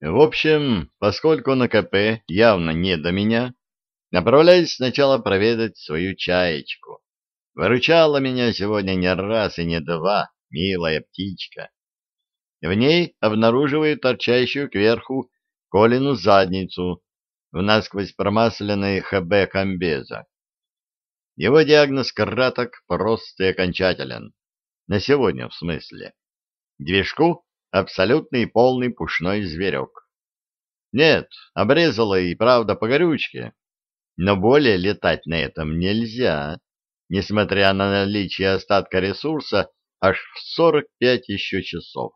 В общем, поскольку на КП явно не до меня, направляюсь сначала проведать свою чаечку. Выручала меня сегодня не раз и не два, милая птичка. В ней обнаруживаю торчащую кверху Колину задницу в насквозь промасленной ХБ комбеза. Его диагноз краток, прост и окончателен. На сегодня, в смысле. Движку абсолютный полный пушной зверек. Нет, обрезала и правда по горючке, но более летать на этом нельзя, несмотря на наличие остатка ресурса аж в 45 еще часов.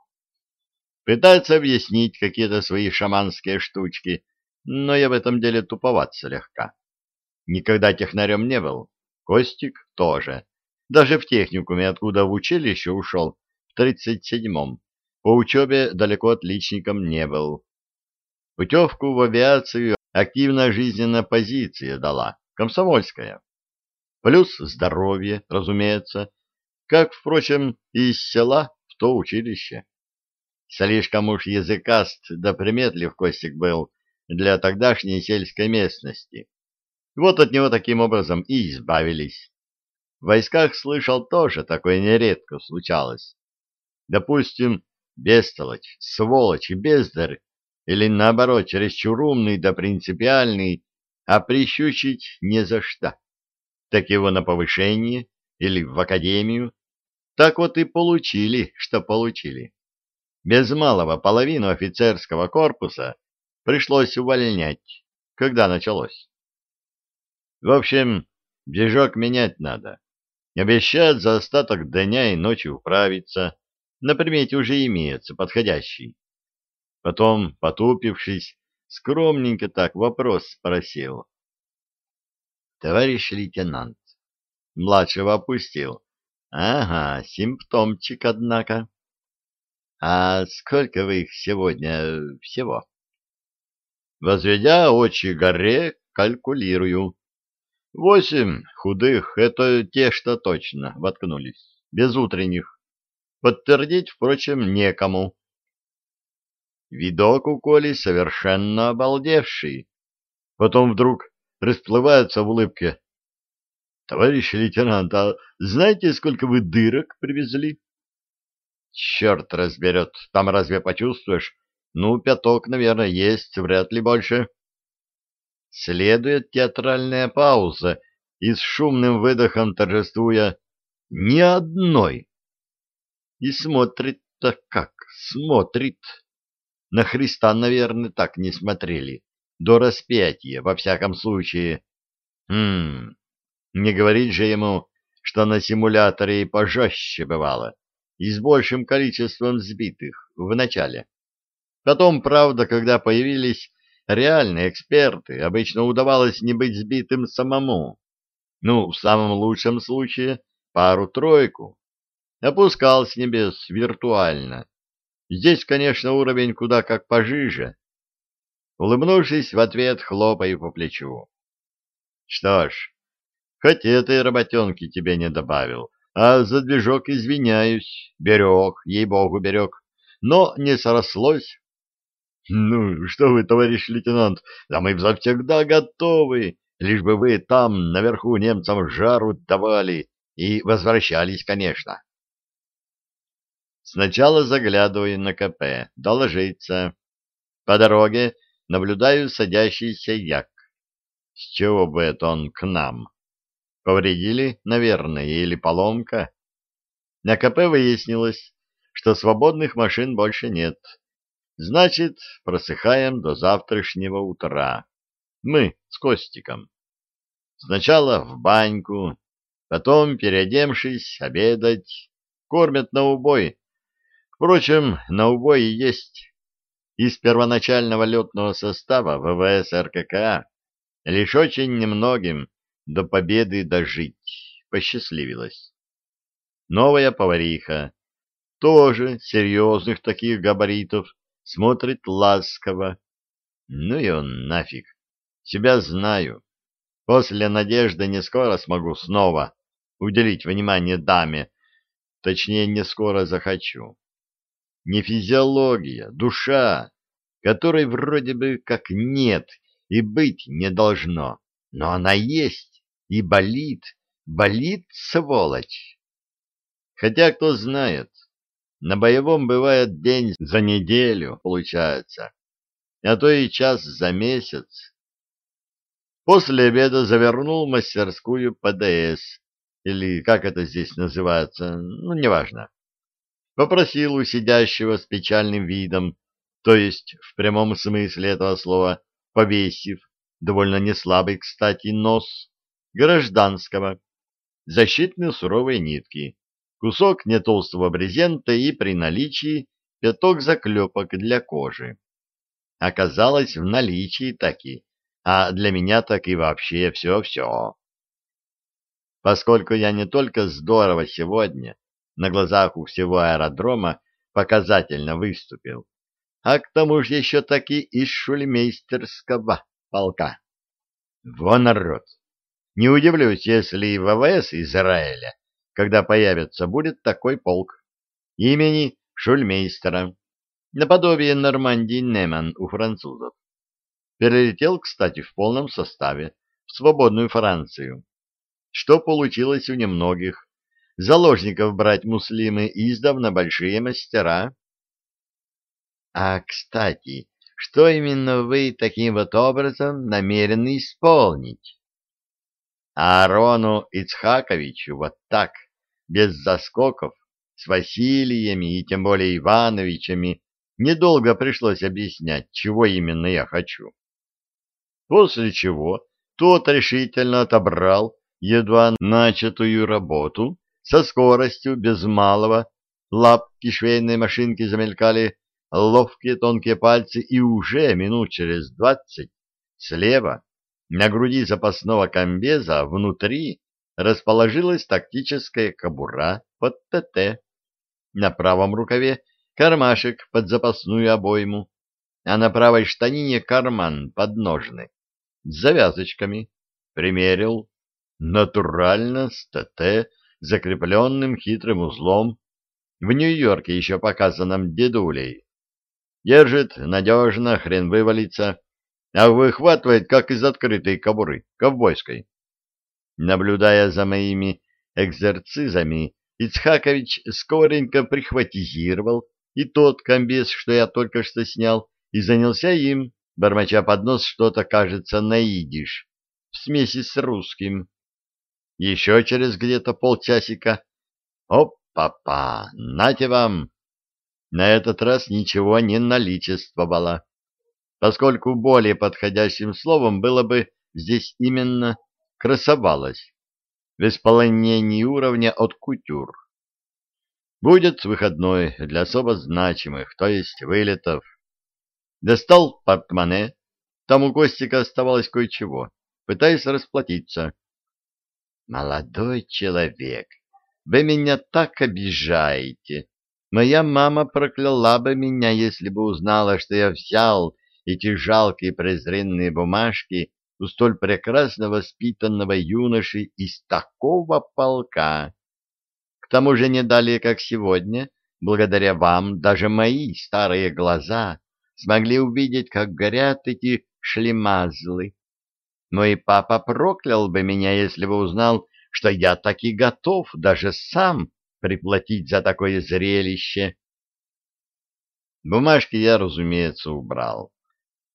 Пытается объяснить какие-то свои шаманские штучки, но я в этом деле туповат слегка. Никогда технарем не был, Костик тоже. Даже в техникуме, откуда в училище ушел, в 37-м, по учебе далеко отличником не был. Путевку в авиацию активная жизненная позиция дала, комсомольская. Плюс здоровье, разумеется, как, впрочем, и из села в то училище. Слишком уж языкаст да приметлив Костик был для тогдашней сельской местности. Вот от него таким образом и избавились. В войсках слышал тоже такое нередко случалось. Допустим, бестолочь, сволочь бездарь, или наоборот, чересчур умный да принципиальный, а прищучить не за что. Так его на повышение или в академию, так вот и получили, что получили. Без малого половину офицерского корпуса пришлось увольнять, когда началось. В общем, движок менять надо. Обещают за остаток дня и ночи управиться. На примете уже имеется подходящий. Потом, потупившись, скромненько так вопрос спросил. Товарищ лейтенант, младшего опустил. Ага, симптомчик, однако. А сколько вы их сегодня всего? Возведя очи горе, калькулирую. Восемь худых — это те, что точно воткнулись, без утренних. Подтвердить, впрочем, некому. Видок у Коли совершенно обалдевший. Потом вдруг расплывается в улыбке. — Товарищ лейтенант, а знаете, сколько вы дырок привезли? — Черт разберет, там разве почувствуешь? Ну, пяток, наверное, есть, вряд ли больше. — Следует театральная пауза, и с шумным выдохом торжествуя «Ни одной!» И смотрит-то как, смотрит. На Христа, наверное, так не смотрели. До распятия, во всяком случае. Хм, не говорить же ему, что на симуляторе и пожестче бывало, и с большим количеством сбитых в начале. Потом, правда, когда появились реальные эксперты, обычно удавалось не быть сбитым самому. Ну, в самом лучшем случае, пару-тройку. Опускал с небес виртуально. Здесь, конечно, уровень куда как пожиже. Улыбнувшись в ответ, хлопаю по плечу. Что ж, хоть этой работенки тебе не добавил, а за движок извиняюсь, берег, ей-богу, берег, но не срослось. Ну, что вы, товарищ лейтенант, да мы завсегда готовы, лишь бы вы там наверху немцам жару давали и возвращались, конечно. Сначала заглядываю на КП, доложиться. По дороге наблюдаю садящийся як. С чего бы это он к нам? Повредили, наверное, или поломка? На КП выяснилось, что свободных машин больше нет. Значит, просыхаем до завтрашнего утра. Мы с Костиком. Сначала в баньку, потом, переодемшись, обедать. Кормят на убой. Впрочем, на убой и есть. Из первоначального летного состава ВВС РККА лишь очень немногим до победы дожить посчастливилось. Новая повариха, тоже серьезных таких габаритов, смотрит ласково. Ну и он нафиг. Себя знаю. После надежды не скоро смогу снова уделить внимание даме. Точнее, не скоро захочу. Не физиология, душа. которой вроде бы как нет и быть не должно, но она есть и болит, болит, сволочь. Хотя, кто знает, на боевом бывает день за неделю, получается, а то и час за месяц. После обеда завернул в мастерскую ПДС, или как это здесь называется, ну, неважно. Попросил у сидящего с печальным видом, то есть в прямом смысле этого слова, повесив, довольно неслабый, кстати, нос, гражданского, защитные суровые нитки, кусок нетолстого брезента и при наличии пяток заклепок для кожи. Оказалось, в наличии таки а для меня так и вообще все-все. Поскольку я не только здорово сегодня на глазах у всего аэродрома показательно выступил, а к тому же еще таки из шульмейстерского полка. Во народ! Не удивлюсь, если и ВВС Израиля, когда появится, будет такой полк имени Шульмейстера, наподобие Нормандии Неман у французов. Перелетел, кстати, в полном составе, в свободную Францию. Что получилось у немногих. Заложников брать муслимы издавна большие мастера. А, кстати, что именно вы таким вот образом намерены исполнить? Аарону Ицхаковичу вот так, без заскоков, с Василиями и тем более Ивановичами, недолго пришлось объяснять, чего именно я хочу после чего тот решительно отобрал едва начатую работу со скоростью без малого, лапки швейной машинки замелькали, ловкие тонкие пальцы, и уже минут через двадцать слева на груди запасного комбеза внутри расположилась тактическая кобура под ТТ. На правом рукаве кармашек под запасную обойму, а на правой штанине карман подножный с завязочками, примерил, натурально с ТТ, закрепленным хитрым узлом, в Нью-Йорке еще показанном дедулей. Держит надежно, хрен вывалится, а выхватывает, как из открытой кобуры, ковбойской. Наблюдая за моими экзерцизами, Ицхакович скоренько прихватизировал и тот комбез, что я только что снял, и занялся им, бормоча под нос что-то, кажется, наидиш, в смеси с русским. Еще через где-то полчасика «Оп-па-па! Нате вам!» На этот раз ничего не наличествовало, поскольку более подходящим словом было бы здесь именно «красовалось» в исполнении уровня от кутюр. Будет выходной для особо значимых, то есть вылетов. Достал портмоне, там у Костика оставалось кое-чего, пытаясь расплатиться. «Молодой человек, вы меня так обижаете. Моя мама прокляла бы меня, если бы узнала, что я взял эти жалкие презренные бумажки у столь прекрасно воспитанного юноши из такого полка. К тому же не далее, как сегодня, благодаря вам, даже мои старые глаза смогли увидеть, как горят эти шлемазлы. Мой папа проклял бы меня, если бы узнал, что я таки готов даже сам приплатить за такое зрелище. Бумажки я, разумеется, убрал,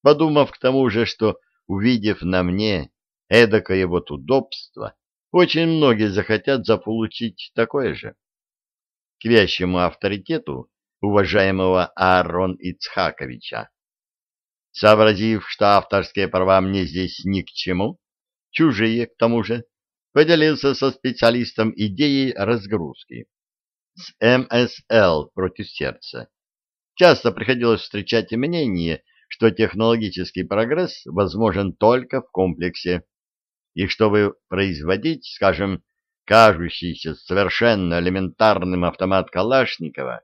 подумав к тому же, что, увидев на мне эдакое вот удобство, очень многие захотят заполучить такое же. К вящему авторитету уважаемого Аарон Ицхаковича. Сообразив, что авторские права мне здесь ни к чему, чужие к тому же, поделился со специалистом идеей разгрузки. С МСЛ против сердца. Часто приходилось встречать мнение, что технологический прогресс возможен только в комплексе, и чтобы производить, скажем, кажущийся совершенно элементарным автомат Калашникова,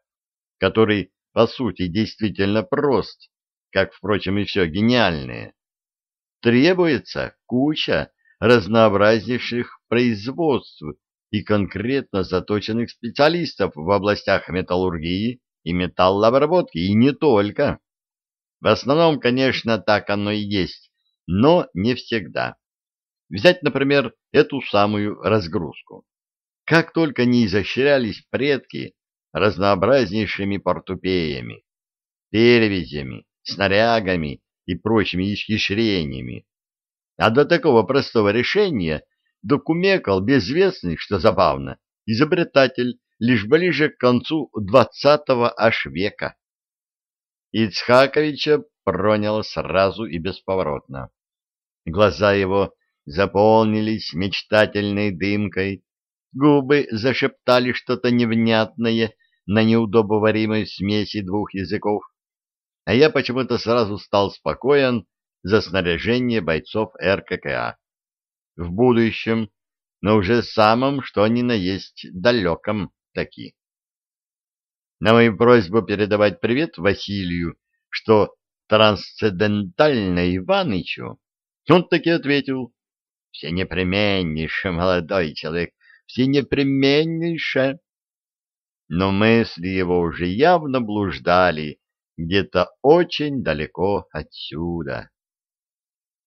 который, по сути, действительно прост, как, впрочем, и все гениальное, требуется куча разнообразнейших производств и конкретно заточенных специалистов в областях металлургии и металлообработки, и не только. В основном, конечно, так оно и есть, но не всегда. Взять, например, эту самую разгрузку. Как только не изощрялись предки разнообразнейшими портупеями, перевязями, снарягами и прочими исхищрениями, а до такого простого решения докумекал безвестный, что забавно, изобретатель лишь ближе к концу двадцатого аж века. Ицхаковича проняло сразу и бесповоротно. Глаза его заполнились мечтательной дымкой, губы зашептали что-то невнятное на неудобоваримой смеси двух языков, а я почему-то сразу стал спокоен за снаряжение бойцов РККА. В будущем, но уже самом, что ни на есть, далеком таки. На мою просьбу передавать привет Василию, что трансцендентально Иванычу, он таки ответил, все непременнейше, молодой человек, все непременнейше. Но мысли его уже явно блуждали где-то очень далеко отсюда.